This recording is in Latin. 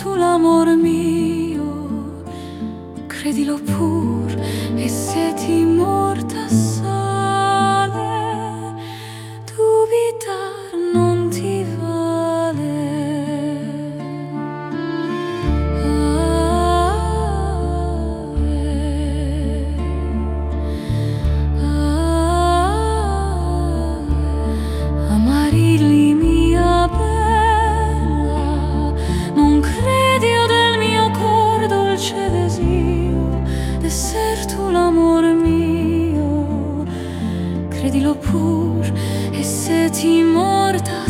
tu l'amor mio. Credilo pur e se ti morta amor mio. Credilo pur e se ti morta